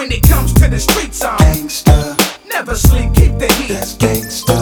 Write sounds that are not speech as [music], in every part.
when it comes to the streets, I'm gangsta, never sleep, keep the heat. that's gangsta.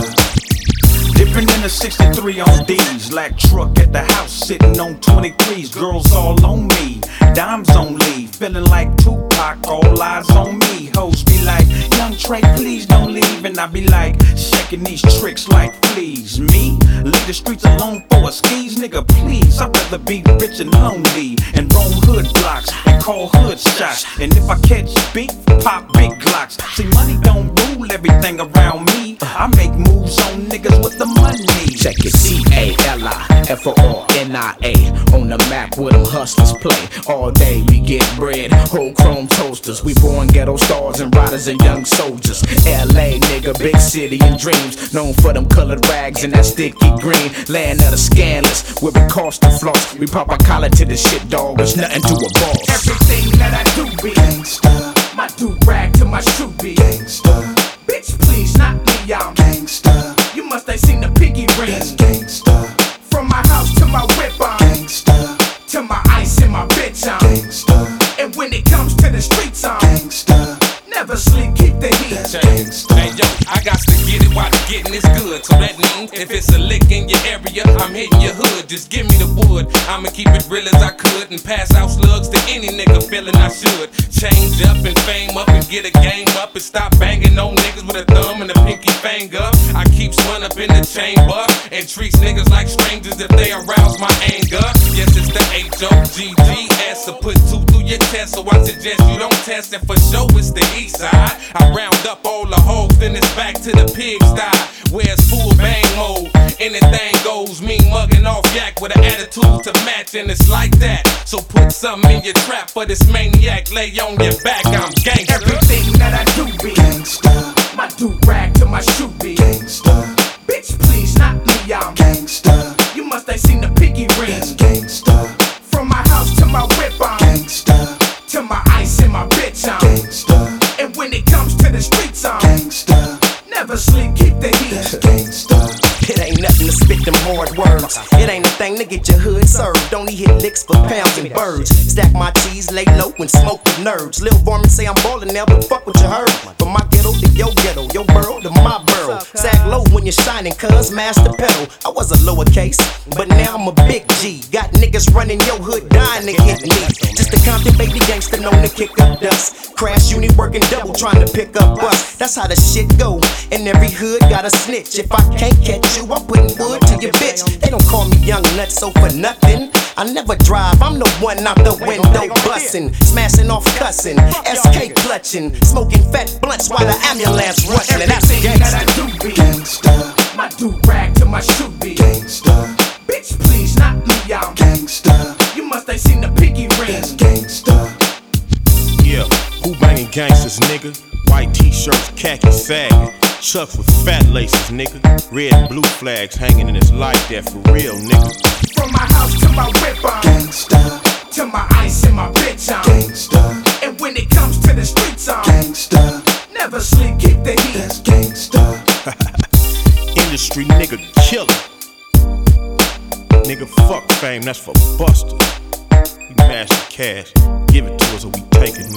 Dipping in a 63 on D's. Lack truck at the house, sitting on 23s. Girls all on me, dimes on leave. Feeling like Tupac, all eyes on me. Hoes be like, Young Trey, please don't leave. And I be like, shaking these tricks like fleas. Me? Leave the streets alone for a skis, nigga, please. I'd rather be rich and lonely. And roam hood blocks and call hood shots. And if I catch beef, pop big glocks. See, money don't rule everything around me. I make moves on niggas with the money. Check it, C A L I F O R N I A. On the map where them hustlers play. All day we get bread, whole chrome toasters. We born ghetto stars and riders and young soldiers. LA nigga, big city and dreams. Known for them colored rags and that sticky green. Land of the scandalous, where we cost the floss. We pop our collar to the shit, dog. It's nothing to a boss. Everything that I do be Gangsta, my do rag to my shoe be. gangsta, Bitch, please, not me, I'm. gangsta, You must have seen the piggy ring. that's gangsta, my my whip, I'm. gangsta, To my ice and my bitch, I'm. gangsta, And when it comes to the streets, I'm. gangsta, Never sleep, keep the heat. that's gangsta. Hey yo, I got to get it while the getting is good. So that means if it's a lick in your area, I'm hitting your hood. Just give me the wood. I'ma keep it real as I could and pass out slugs to any nigga feeling I should. Change up and fame up and get a game up and stop banging on niggas with a thumb and a pinky finger. I keep one up in the chamber and treats niggas like strangers if they arouse my anger. Yes, it's the H O G G S. So put two through your chest, so I suggest you don't test it for sure. It's the east side. I round up all the hoes, then it's back to the pigsty. Where it's full bang mode. Anything goes, me mugging off yak with an attitude to match, and it's like that. So put something in your trap for this maniac. Lay on your back, I'm gangster. Everything that I do be Gangsta, my do rag to my shoe be. gangsta, Bitch, please, not me, I'm. gangsta, You must have seen the piggy ring. that's gangsta, It ain't a thing to get your hood served. Only hit licks for pounds and birds. Stack my cheese, lay low and smoke with nerds. Lil Varmin say I'm ballin' now, but fuck what you heard. From my ghetto to your ghetto, your borough to my you're shining, cuz master pedal. I was a lowercase, but now I'm a big G. Got niggas running your hood, dying to get me. Just a Compton baby gangster known to kick up dust. Crash unit working double, trying to pick up us. That's how the shit go. And every hood got a snitch. If I can't catch you, I'm putting wood to your bitch. They don't call me young nuts, so for nothing. I never drive, I'm the one out the window bussin', smashing off cussin', SK clutching, smoking fat blunts while the ambulance rushin'. And that's Everything that I gangsta. do be Gangsta, my do rag to my shoe be. gangsta, Bitch, please, not me, I'm. gangsta, You must have seen the piggy ring. that's gangsta. Yeah, Hoo-Bangin' gangsters, nigga? White t-shirts, khaki sagging. Chucks with fat laces, nigga. Red and blue flags hanging in his life there for real, nigga. From my house to my whip, I'm. Gangsta, To my ice and my bitch, I'm. gangsta, And when it comes to the streets, I'm. gangsta, Never sleep, keep the heat. that's gangsta. [laughs] Industry nigga killer. Nigga fuck fame, that's for busters. We master cash, give it to us or we take it